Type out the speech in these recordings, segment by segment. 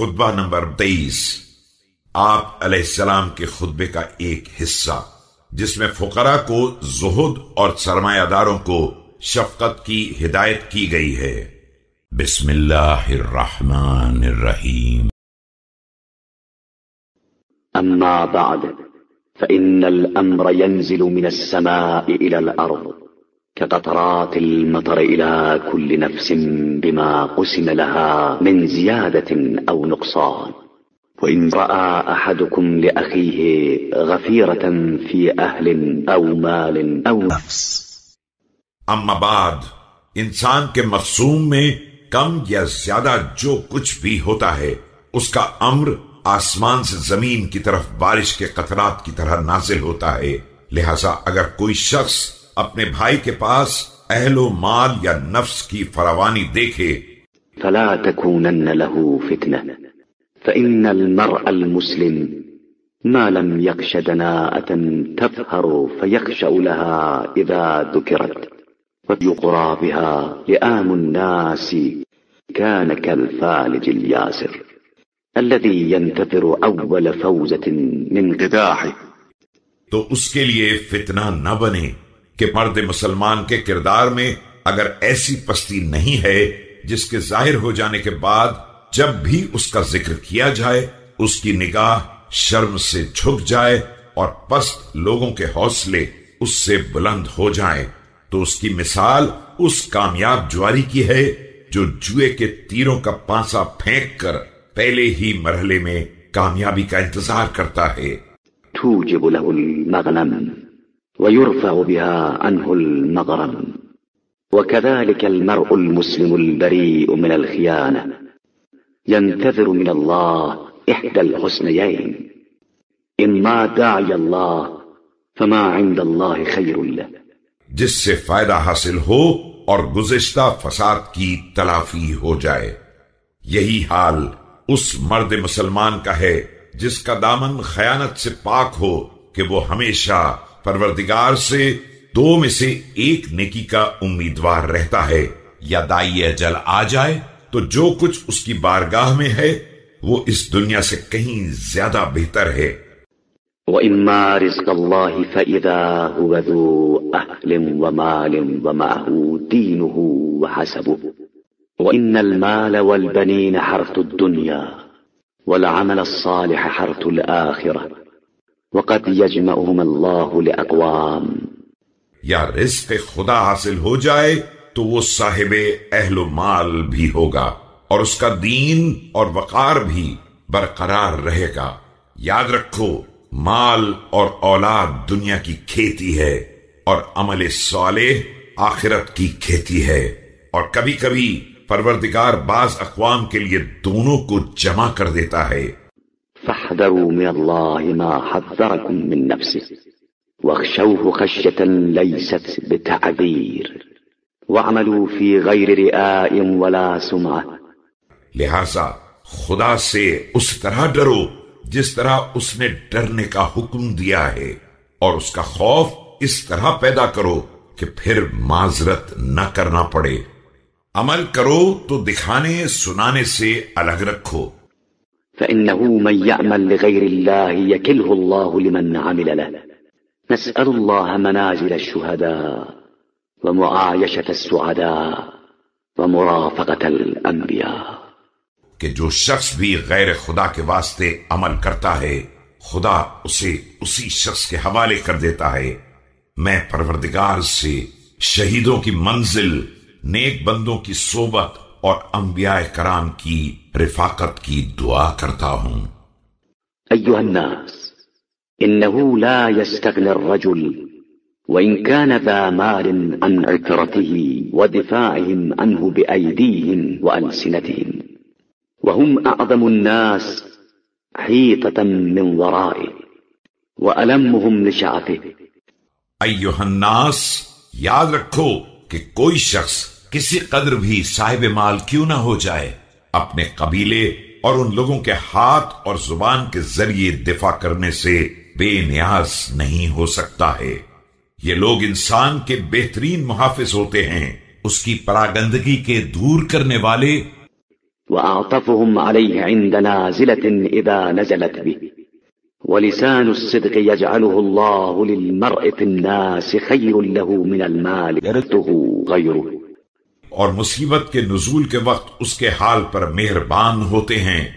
خطبہ نمبر تیئیس، آپ علیہ السلام کے خطبے کا ایک حصہ، جس میں فقراء کو زہد اور سرمایہ داروں کو شفقت کی ہدایت کی گئی ہے۔ بسم اللہ الرحمن الرحیم۔ اما بعد، فإن الأمر ينزل من السماء إلى الأرض. كقطرات المطر إلى كل نفس بما قسم لها من زيادة أو نقصان. وإن رأى أحدكم لأخيه غفيرة في أهل أو مال أو نفس. اما بعد، انسان کے مخصوم میں کم یا زیادہ جو کچھ بھی ہوتا ہے، اس کا امر آسمان سے زمین کی طرف بارش کے قطرات کی طرح نازل ہوتا ہے۔ لہذا اگر کوئی شخص اپنے بھائی کے پاس اہل و مال یا نفس کی فراوانی دیکھے۔ فلا تكونن له فتنة فإن المرء المسلم ما لم يخش دناءة تفهر فيخشأ لها إذا ذكرت ويقرى بها لآم الناس كان كالفالج الياسر الذي ينتظر أول فوزة من قداحه تو اس کے لیے فتنہ نہ بنے۔ کہ مرد مسلمان کے کردار میں اگر ایسی پستی نہیں ہے جس کے ظاہر ہو جانے کے بعد جب بھی اس کا ذکر کیا جائے، اس کی نگاہ شرم سے جھک جائے اور پست لوگوں کے حوصلے اس سے بلند ہو جائیں تو اس کی مثال اس کامیاب جواری کی ہے جو جوئے کے تیروں کا پانسا پھینک کر پہلے ہی مرحلے میں کامیابی کا انتظار کرتا ہے۔ المغنم۔ ويرفع بها عنه المغرم. وكذلك المرء المسلم البريء من الخيانة. ينتظر من الله إحدى الحسنيين. إما داعي الله فما عند الله خير له. جس سے فائدہ حاصل ہو اور گزشتہ فساد کی تلافی ہو جائے، یہی حال اس مرد مسلمان کا ہے جس کا دامن خیانت سے پاک ہو کہ وہ ہمیشہ پروردگار سے دو میں سے ایک نیکی کا امیدوار رہتا ہے۔ یا دائی اجل آ جائے تو جو کچھ اس کی بارگاہ میں ہے، وہ اس دنیا سے کہیں زیادہ بہتر ہے۔ وإما رزق الله فإذا هو ذو أهل ومال ومعه دينه وحسبه۔ وإن المال والبنين حرث الدنيا والعمل الصالح حرث الآخرة۔ وقد يجمعهم الله لأقوام۔ یا رزق خدا حاصل ہو جائے تو وہ صاحب اہل و مال بھی ہوگا اور اس کا دین اور وقار بھی برقرار رہے گا۔ یاد رکھو، مال اور اولاد دنیا کی کھیتی ہے اور عمل صالح آخرت کی کھیتی ہے۔ اور کبھی کبھی پروردگار بعض اقوام کے لیے دونوں کو جمع کر دیتا ہے۔ فاحذروا من الله ما حذركم من نفسه واخشوه خشية ليست بتعذير واعملوا في غير رئاء ولا سمعة. لہذا خدا سے اس طرح ڈرو جس طرح اس نے ڈرنے کا حکم دیا ہے اور اس کا خوف اس طرح پیدا کرو کہ پھر معذرت نہ کرنا پڑے۔ عمل کرو تو دکھانے سنانے سے الگ رکھو۔ فإنه من يعمل لغير الله يكله الله لمن عمل له. نسأل الله منازل الشهداء ومعايشة السعداء ومرافقة الأنبياء. کہ جو شخص بھی غیر خدا کے واسطے عمل کرتا ہے، خدا اسے اسی شخص کے حوالے کر دیتا ہے۔ میں پروردگار سے شہیدوں کی منزل، نیک بندوں کی صحبت اور انبیاء کرام کی رفاقت کی دعا کرتا ہوں۔ أيها الناس إنه لا يستغني الرجل وإن كان ذا مال عن عثرته ودفاعهم عنه بأيديهم وألسنتهم وهم أعظم الناس حيطة من ورائه وألمهم لشعفه ایوہ الناس یاد رکھو کہ کوئی شخص کسی قدر بھی صاحب مال کیوں نہ ہو جائے، اپنے قبیلے اور ان لوگوں کے ہاتھ اور زبان کے ذریعے دفاع کرنے سے بے نیاز نہیں ہو سکتا ہے۔ یہ لوگ انسان کے بہترین محافظ ہوتے ہیں، اس کی پراگندگی کے دور کرنے والے۔ وأعطفهم عليه عند نازلة إذا نزلت به۔ ولسان الصدق يجعله الله للمرء في الناس خير له من المال، يرثه غيره۔ اور مصیبت کے نزول کے وقت اس کے حال پر مہربان ہوتے ہیں۔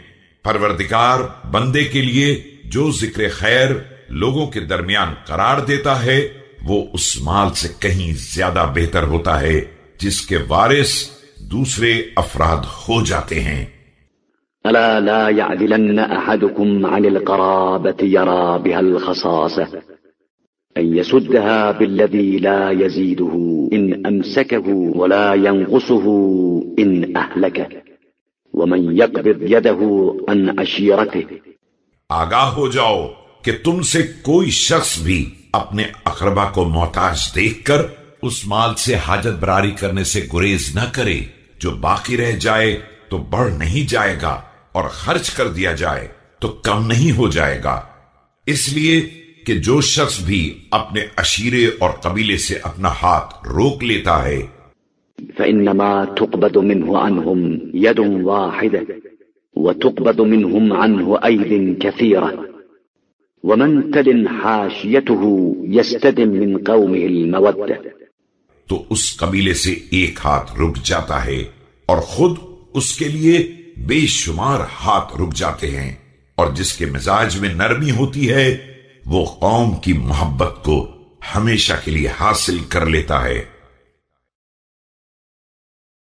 پروردگار بندے کے لیے جو ذکر خیر لوگوں کے درمیان قرار دیتا ہے، وہ اس مال سے کہیں زیادہ بہتر ہوتا ہے، جس کے وارث دوسرے افراد ہو جاتے ہیں۔ ألا لا يعدلن أحدكم عن القرابة يرى بها الخصاصة. أن يسدها بالذي لا يزيده، إن أمسكه ولا ينقصه، إن أهلكه. ومن يقبض يده عن عشيرته آگاہ ہو جاؤ کہ تم سے کوئی شخص بھی اپنے اقربا کو محتاج دیکھ کر اس مال سے حاجت براری کرنے سے گریز نہ کرے، جو باقی رہ جائے تو بڑھ نہیں جائے گا اور خرچ کر دیا جائے تو کم نہیں ہو جائے گا۔ اس لیے کہ جو شخص بھی اپنے اشیرے اور قبیلے سے اپنا ہاتھ روک لیتا ہے فإنما تقبض منه عنهم يد واحدة وتقبض منهم عنه أيد كثيرة ومن تلن حاشيته يستدم من قومه المودة تو اس قبیلے سے ایک ہاتھ رک جاتا ہے اور خود اس کے لیے بے شمار ہاتھ رک جاتے ہیں اور جس کے مزاج میں نرمی ہوتی ہے وہ قوم کی محبت کو ہمیشہ کے لیے حاصل کر لیتا ہے۔